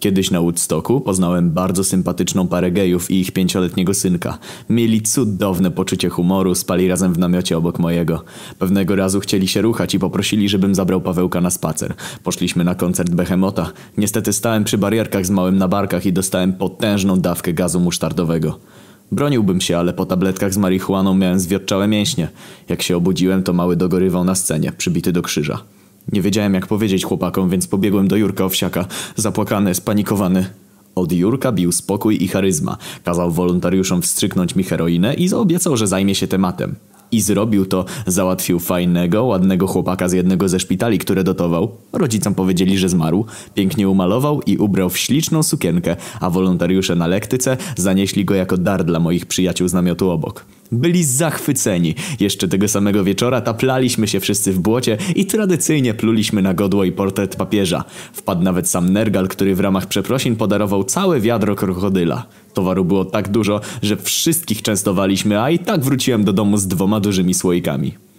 Kiedyś na Woodstocku poznałem bardzo sympatyczną parę gejów i ich pięcioletniego synka. Mieli cudowne poczucie humoru, spali razem w namiocie obok mojego. Pewnego razu chcieli się ruchać i poprosili, żebym zabrał Pawełka na spacer. Poszliśmy na koncert Behemota. Niestety stałem przy barierkach z małym na barkach i dostałem potężną dawkę gazu musztardowego. Broniłbym się, ale po tabletkach z marihuaną miałem zwiotczałe mięśnie. Jak się obudziłem, to mały dogorywał na scenie, przybity do krzyża. Nie wiedziałem jak powiedzieć chłopakom, więc pobiegłem do Jurka Owsiaka, zapłakany, spanikowany. Od Jurka bił spokój i charyzma. Kazał wolontariuszom wstrzyknąć mi heroinę i zaobiecał, że zajmie się tematem. I zrobił to, załatwił fajnego, ładnego chłopaka z jednego ze szpitali, które dotował. Rodzicom powiedzieli, że zmarł. Pięknie umalował i ubrał w śliczną sukienkę, a wolontariusze na lektyce zanieśli go jako dar dla moich przyjaciół z namiotu obok. Byli zachwyceni. Jeszcze tego samego wieczora taplaliśmy się wszyscy w błocie i tradycyjnie pluliśmy na godło i portret papieża. Wpadł nawet sam Nergal, który w ramach przeprosin podarował całe wiadro krokodyla. Towaru było tak dużo, że wszystkich częstowaliśmy, a i tak wróciłem do domu z dwoma dużymi słoikami.